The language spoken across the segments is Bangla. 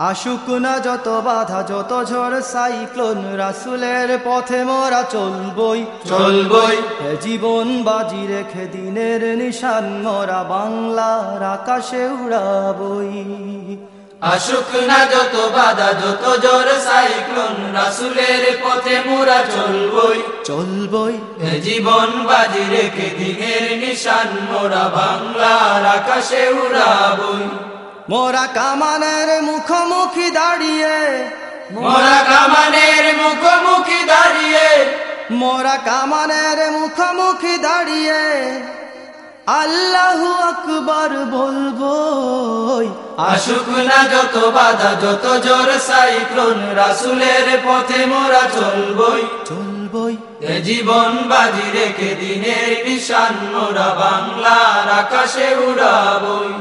আশুক না যত বাধা যত ঝড় সাইক্লোন রাসুলের পথে মোরা চলবই। চলবই। জীবন বাজি রেখে দিনের নিশান মোরা বাংলার আকাশে উড়াবই। আসুক না যত বাধা যত জোর সাইক্লোন রাসুলের পথে মোরা চলবই। চলবই। জীবন বাজি রেখে দিনের নিশান মোরা বাংলার আকাশে উড়াবই। মোরা কামানের মুখোমুখি দাঁড়িয়ে মোরা কামানের মুখোমুখি দাঁড়িয়ে মোরা কামানের মুখোমুখি দাঁড়িয়ে আল্লাহু আকবার বলব আসুক না যত বাধা যত জোর সাইক্লোন রাসুলের পথে মোরা চলবই। চলবই। জীবন বাজি রেখে দিনের নিশান মোরা বাংলার আকাশে উড়াবই।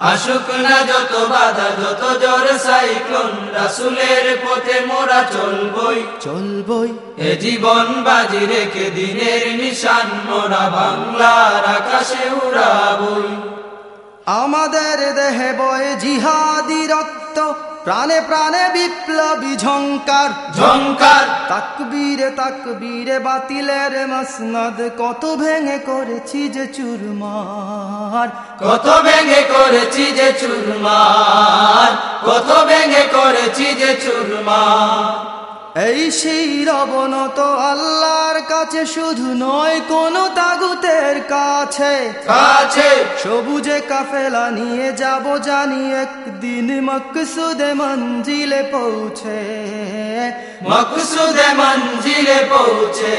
আসুক না যত বাধা যত জ্বর সাইক্লোন রাসুলের পথে মোরা চলবই। চলবই। এ জীবন বাজি রেখে দিনের নিশান মোরা বাংলার আকাশে উড়াবই। আমাদের দেহে বয়ে জিহাদি রক্ত প্রাণে প্রাণে বিপ্লবী ঝঙ্কার ঝঙ্কার তাকবীরে তাকবীরে বাতিলের মসনদ। কত ভেঙে করেছি যে চুরমার। কত ভেঙে করেছি যে চুরমার। কত ভেঙে করেছি যে চুরমার। এই সেই রবনত আল্লাহর কাছে শুধু নয় কোন তাগুতের কাছে। কাছে। সবুজে কাফেলা নিয়ে যাব জানি একদিন মকসুদে মঞ্জিলে পৌঁছে। মকসুদে মঞ্জিলে পৌঁছে।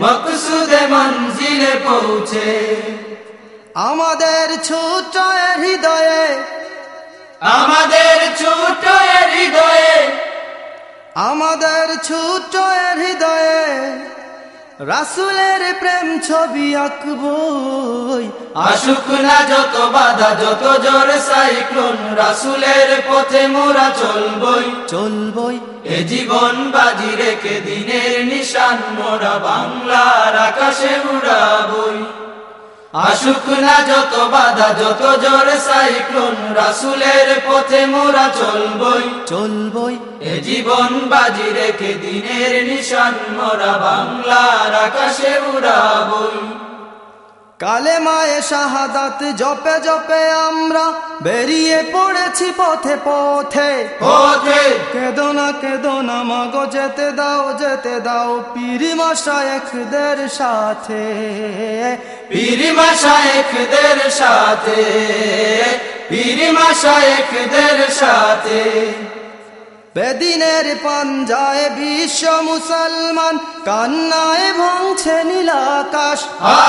মকসুদে মঞ্জিলে পৌঁছে। আমাদের ছোট হৃদয়ে। আমাদের ছোট হৃদয়ে। আমাদের ছোট হৃদয়ে। রাসুলের প্রেম ছবি আঁকবই আশুক না যত বাধা যত জোর সাইক্লোন রাসুলের পথে মোরা চলবই। চলবই। এ জীবন বাজি রেখে দিনের নিশান মোরা বাংলার আকাশে উড়াবই। আসুক না যত বাধা যত জোর সাইক্লোন রাসুলের পথে মোরা চলবই। চলবই। এ জীবন বাজি রেখে দিনের নিশান মোরা বাংলার আকাশে উড়াবই। কালে মায়ে শাহাদাত জপে জপে আমরা বেরিয়ে পড়েছি পথে পথে। পথে। কেদো না কেদো না মাগো যেতে দাও যেতে দাও পীর মশায়েখদের সাথে। পীরিমা শায়েখদের সাথে পীরিমা শায়েখদের সাথে। বেদিনের পাঞ্জায় বিশ্ব মুসলমান কান্নায় ভাঙছে নীলাকাশ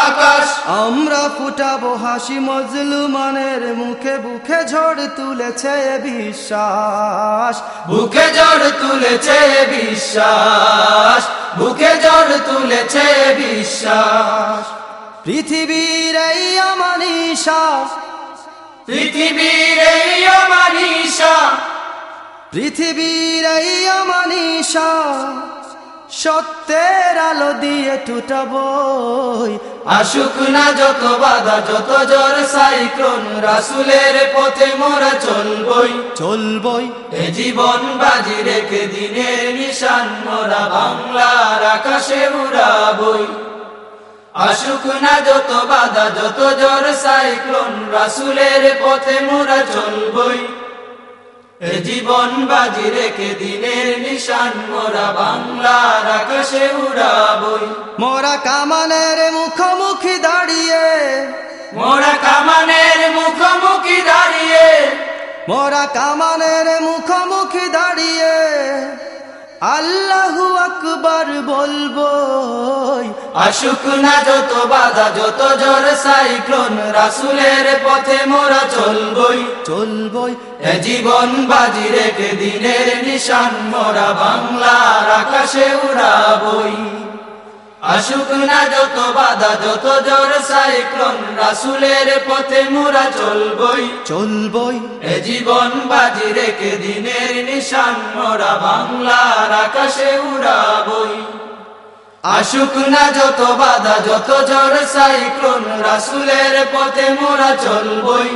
আকাশ। আমরা ফুটাবো হাসি মজলুমানের মুখে বুকে ঝড় তুলেছে বিশ্বাস। বুকে জড় তুলেছে বিশ্বাস। বুকে জড় তুলেছে বিশ্বাস। পৃথিবীর এই আমানিশা পৃথিবীর এই অমানিসা পৃথিবীর এই আমানিশা সত্যের আলো দিয়ে টুটাবই আসুক না যত বাধা যত জোর সাইক্লোন রাসুলের পথে মোরা চলবই। চলবই। এ জীবন বাজি রেখে দিনের নিশান মোরা বাংলার আকাশে উড়াবই। আসুক না যত বাধা যত জোর সাইক্লোন রাসুলের পথে মোরা চলবই। এ জীবন বাজি রেখে দিনের নিশান মোরা বাংলার আকাশে উড়াবই। মোরা কামানের মুখোমুখি দাঁড়িয়ে। মোরা কামানের মুখোমুখি দাঁড়িয়ে। মোরা কামানের মুখোমুখি দাঁড়িয়ে। আল্লাহু আকবার বলব আসুক না যত বাধা যত জোর সাইক্লোন রাসুলের পথে মোরা চলবই। চলবই। এ জীবন বাজি রেখে দিনের নিশান মোরা বাংলার আকাশে উড়াবই। আসুক না যত বাধা যত জোর সাইক্লোন রাসুলের পথে মোরা চলবই। চলবই। এ জীবন বাজি রেখে দিনের নিশান মোরা বাংলার আকাশে উড়াবই। আসুক না যত বাধা, যত ঝড়, সাইক্লোন, রাসুলের পথে মোরা চলবই।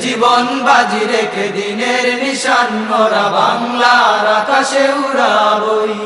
জীবন বাজি রেখে দিনের নিশান, মোরা বাংলার আকাশে উড়াবই।